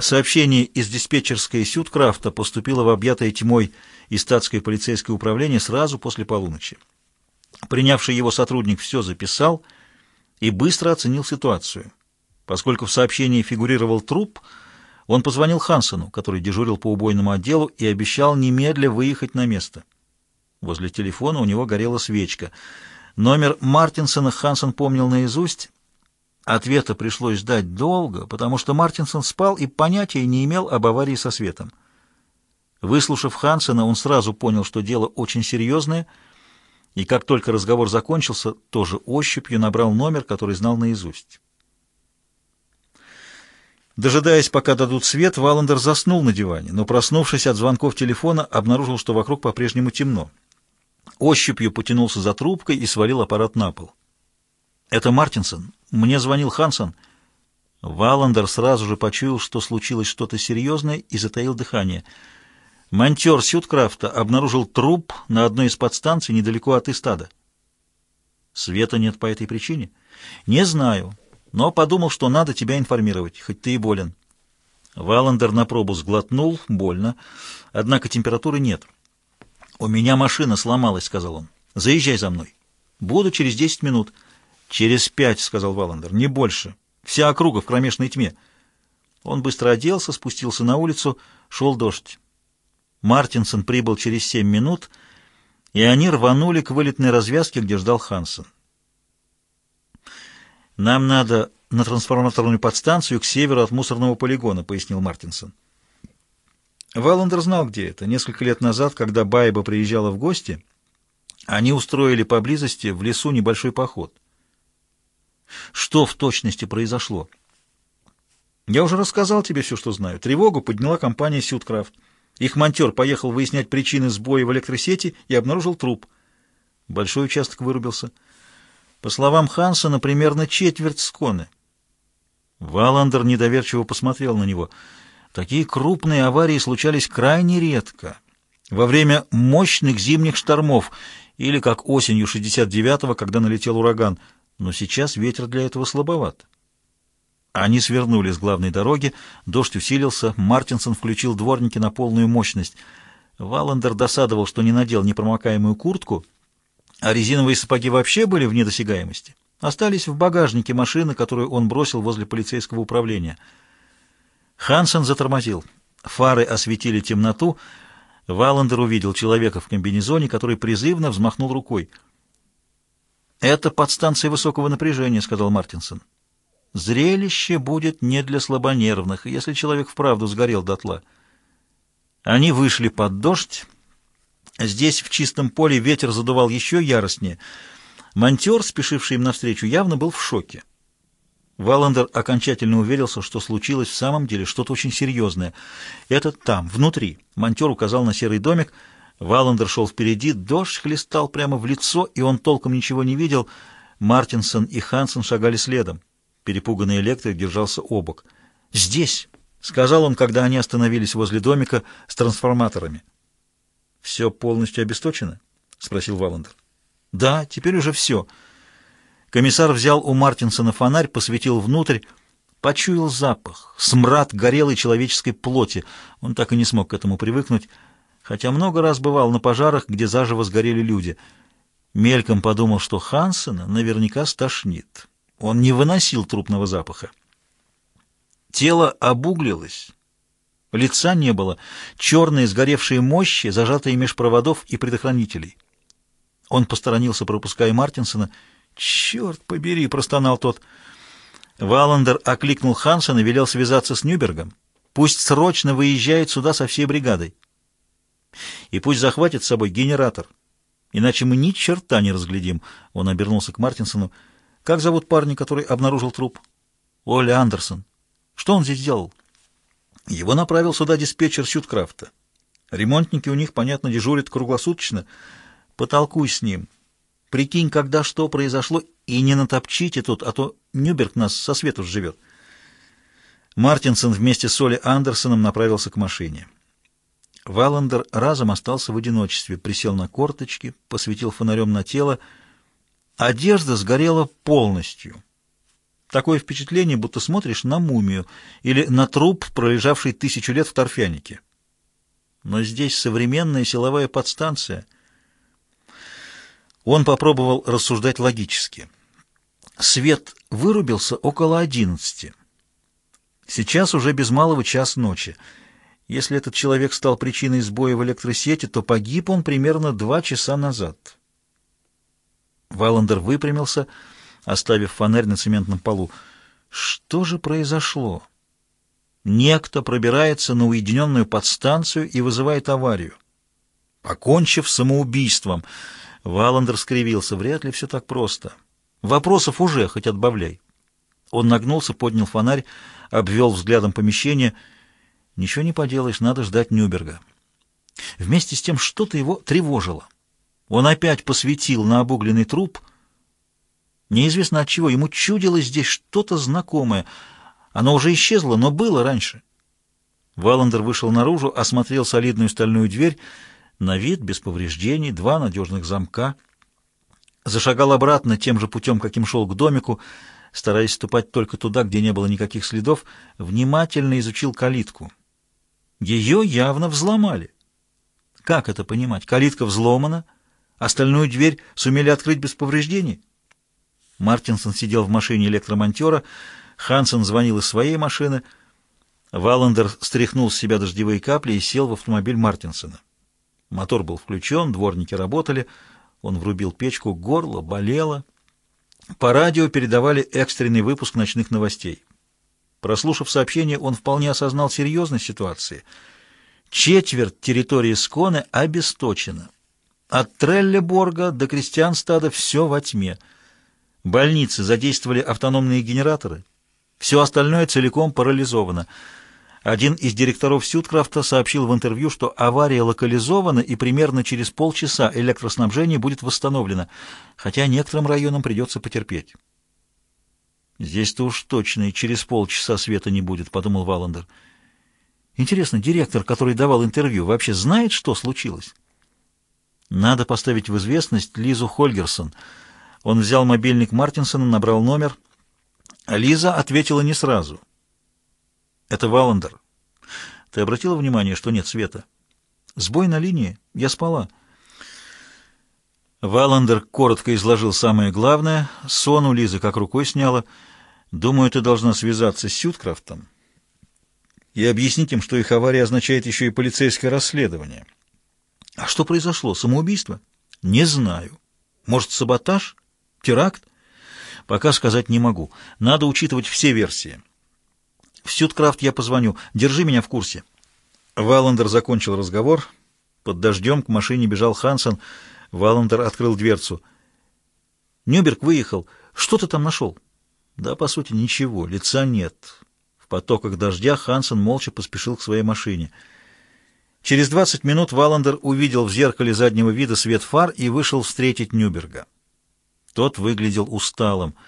Сообщение из диспетчерской Сюткрафта поступило в объятое тьмой и статское полицейское управление сразу после полуночи. Принявший его сотрудник все записал и быстро оценил ситуацию. Поскольку в сообщении фигурировал труп, он позвонил Хансену, который дежурил по убойному отделу, и обещал немедля выехать на место. Возле телефона у него горела свечка. Номер Мартинсона Хансен помнил наизусть, Ответа пришлось ждать долго, потому что Мартинсон спал и понятия не имел об аварии со светом. Выслушав Хансена, он сразу понял, что дело очень серьезное, и как только разговор закончился, тоже ощупью набрал номер, который знал наизусть. Дожидаясь, пока дадут свет, Валандер заснул на диване, но, проснувшись от звонков телефона, обнаружил, что вокруг по-прежнему темно. Ощупью потянулся за трубкой и свалил аппарат на пол. «Это Мартинсон. Мне звонил Хансон». Валандер сразу же почуял, что случилось что-то серьезное, и затаил дыхание. Монтер Сюткрафта обнаружил труп на одной из подстанций недалеко от Истада. «Света нет по этой причине?» «Не знаю, но подумал, что надо тебя информировать, хоть ты и болен». Валандер на пробу сглотнул, больно, однако температуры нет. «У меня машина сломалась», — сказал он. «Заезжай за мной. Буду через десять минут». «Через пять», — сказал Валандер, — «не больше. Вся округа в кромешной тьме». Он быстро оделся, спустился на улицу, шел дождь. Мартинсон прибыл через семь минут, и они рванули к вылетной развязке, где ждал Хансен. «Нам надо на трансформаторную подстанцию к северу от мусорного полигона», — пояснил Мартинсон. Валандер знал, где это. Несколько лет назад, когда Байба приезжала в гости, они устроили поблизости в лесу небольшой поход — что в точности произошло? Я уже рассказал тебе все, что знаю. Тревогу подняла компания «Сюткрафт». Их монтер поехал выяснять причины сбоя в электросети и обнаружил труп. Большой участок вырубился. По словам Хансона, примерно четверть сконы. Валандер недоверчиво посмотрел на него. Такие крупные аварии случались крайне редко. Во время мощных зимних штормов или как осенью 69-го, когда налетел ураган – но сейчас ветер для этого слабоват. Они свернули с главной дороги, дождь усилился, Мартинсон включил дворники на полную мощность. Валандер досадовал, что не надел непромокаемую куртку, а резиновые сапоги вообще были в недосягаемости. Остались в багажнике машины, которую он бросил возле полицейского управления. Хансен затормозил. Фары осветили темноту. Валандер увидел человека в комбинезоне, который призывно взмахнул рукой — «Это подстанция высокого напряжения», — сказал Мартинсон. «Зрелище будет не для слабонервных, если человек вправду сгорел дотла». Они вышли под дождь. Здесь, в чистом поле, ветер задувал еще яростнее. Монтер, спешивший им навстречу, явно был в шоке. Валандер окончательно уверился, что случилось в самом деле что-то очень серьезное. «Это там, внутри», — монтер указал на серый домик — Валандер шел впереди, дождь хлестал прямо в лицо, и он толком ничего не видел. Мартинсон и Хансен шагали следом. Перепуганный электрик держался обок. «Здесь!» — сказал он, когда они остановились возле домика с трансформаторами. «Все полностью обесточено?» — спросил Валандер. «Да, теперь уже все». Комиссар взял у Мартинсона фонарь, посветил внутрь, почуял запах, смрад горелой человеческой плоти. Он так и не смог к этому привыкнуть хотя много раз бывал на пожарах, где заживо сгорели люди. Мельком подумал, что Хансена наверняка стошнит. Он не выносил трупного запаха. Тело обуглилось. Лица не было. Черные сгоревшие мощи, зажатые меж проводов и предохранителей. Он посторонился, пропуская Мартинсона. «Черт побери!» — простонал тот. Валандер окликнул Хансена и велел связаться с Нюбергом. «Пусть срочно выезжает сюда со всей бригадой». И пусть захватит с собой генератор. Иначе мы ни черта не разглядим. Он обернулся к Мартинсону. Как зовут парня, который обнаружил труп? Оля Андерсон. Что он здесь делал? Его направил сюда диспетчер Сюткрафта. Ремонтники у них, понятно, дежурят круглосуточно. Потолкуй с ним. Прикинь, когда что произошло, и не натопчите тут, а то Нюберг нас со свету живет. Мартинсон вместе с Олей Андерсоном направился к машине. Валандер разом остался в одиночестве, присел на корточки, посветил фонарем на тело. Одежда сгорела полностью. Такое впечатление, будто смотришь на мумию или на труп, пролежавший тысячу лет в торфянике. Но здесь современная силовая подстанция. Он попробовал рассуждать логически. Свет вырубился около одиннадцати. Сейчас уже без малого час ночи. Если этот человек стал причиной сбоя в электросети, то погиб он примерно два часа назад. Валандер выпрямился, оставив фонарь на цементном полу. Что же произошло? Некто пробирается на уединенную подстанцию и вызывает аварию. Покончив самоубийством, Валандер скривился. Вряд ли все так просто. Вопросов уже, хоть отбавляй. Он нагнулся, поднял фонарь, обвел взглядом помещение — Ничего не поделаешь, надо ждать Нюберга. Вместе с тем что-то его тревожило. Он опять посветил на обугленный труп. Неизвестно от чего, ему чудилось здесь что-то знакомое. Оно уже исчезло, но было раньше. Валандер вышел наружу, осмотрел солидную стальную дверь, на вид, без повреждений, два надежных замка. Зашагал обратно тем же путем, каким шел к домику, стараясь ступать только туда, где не было никаких следов, внимательно изучил калитку — ее явно взломали. Как это понимать? Калитка взломана, остальную дверь сумели открыть без повреждений? Мартинсон сидел в машине электромонтера, Хансен звонил из своей машины. Валандер стряхнул с себя дождевые капли и сел в автомобиль Мартинсона. Мотор был включен, дворники работали, он врубил печку, горло болело. По радио передавали экстренный выпуск ночных новостей. Прослушав сообщение, он вполне осознал серьезность ситуации. Четверть территории Сконы обесточена. От Треллеборга до Крестьянстада все во тьме. Больницы задействовали автономные генераторы. Все остальное целиком парализовано. Один из директоров Сюткрафта сообщил в интервью, что авария локализована и примерно через полчаса электроснабжение будет восстановлено, хотя некоторым районам придется потерпеть. «Здесь-то уж точно и через полчаса света не будет», — подумал Валандер. «Интересно, директор, который давал интервью, вообще знает, что случилось?» «Надо поставить в известность Лизу Хольгерсон». Он взял мобильник Мартинсона, набрал номер. Лиза ответила не сразу. «Это Валандер. Ты обратила внимание, что нет света?» «Сбой на линии. Я спала». Валандер коротко изложил самое главное. Сон у Лизы как рукой сняла — Думаю, ты должна связаться с Сюткрафтом и объяснить им, что их авария означает еще и полицейское расследование. А что произошло? Самоубийство? Не знаю. Может, саботаж? Теракт? Пока сказать не могу. Надо учитывать все версии. В Сюткрафт я позвоню. Держи меня в курсе. Валандер закончил разговор. Под дождем к машине бежал Хансен. Валандер открыл дверцу. Нюберг выехал. Что ты там нашел? Да, по сути, ничего, лица нет. В потоках дождя Хансен молча поспешил к своей машине. Через 20 минут Валандер увидел в зеркале заднего вида свет фар и вышел встретить Нюберга. Тот выглядел усталым —